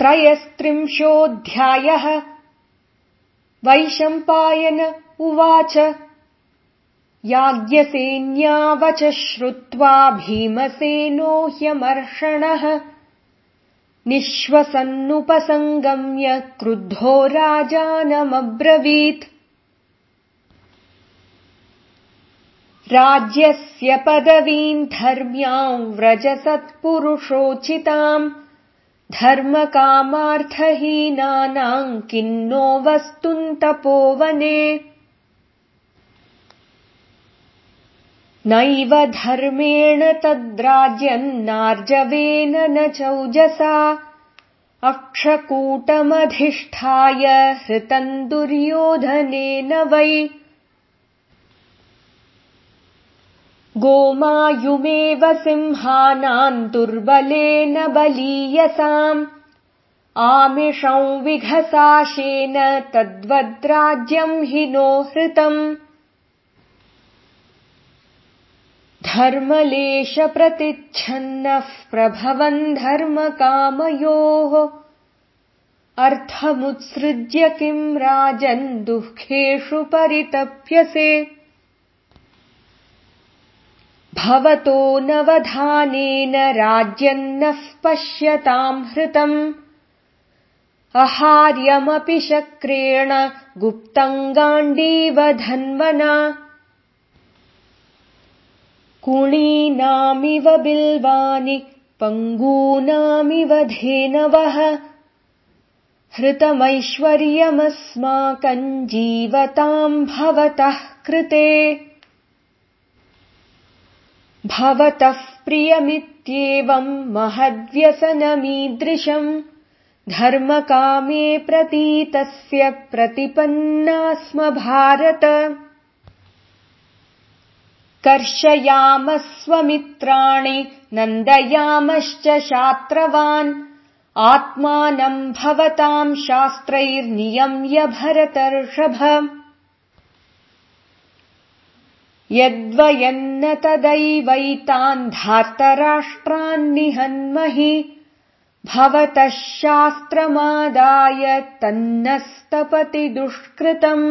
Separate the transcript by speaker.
Speaker 1: त्रयस्त्रिंशोऽध्यायः। वैशम्पायन उवाच। याज्ञसेन्यावच श्रुत्वा भीमसेनो ह्यमर्षणः। निःश्वसन्नुपसङ्गम्य क्रुद्धो राजानमब्रवीत्। राज्यस्य पदवीम् धर्म्याम् व्रजसत्पुरुषोचिताम् धर्मकामार्थहीनानाम् किन्नो तपोवने नैव धर्मेण तद्राज्यन्नार्जवेन न चौजसा। अक्षकूटमधिष्ठाय हृतम् दुर्योधनेन वै गोमायुमेव सिंहानाम् दुर्बलेन बलीयसाम्। आमिषम् विघसाशेन तद्वद्राज्यम् हि नो हृतम्। धर्मलेशप्रतिच्छन्नः प्रभवन् धर्मकामयोः। अर्थमुत्सृज्य किम् राजन् दुःखेषु परितप्यसे भवतो नवधानेन राज्यन्नः पश्यताम् हृतम्। अहार्यमपि शक्रेण गुप्तम् धन्वना। कुणीनामिव बिल्वानि पङ्गूनामिव धेनवः। हृतमैश्वर्यमस्माकम् जीवताम् भवतः कृते भवतः प्रियमित्येवम् महद्व्यसनमीदृशम् धर्मकामे प्रतीतस्य प्रतिपन्ना स्म भारत। कर्षयामः स्वमित्राणि नन्दयामश्च शात्रवान् आत्मानम् भवताम् शास्त्रैर्नियम्य भरतर्षभ यद्वयन्न तदैवैतान् धार्तराष्ट्रान्निहन्महि भवतः शास्त्रमादाय तन्नस्तपति दुष्कृतम्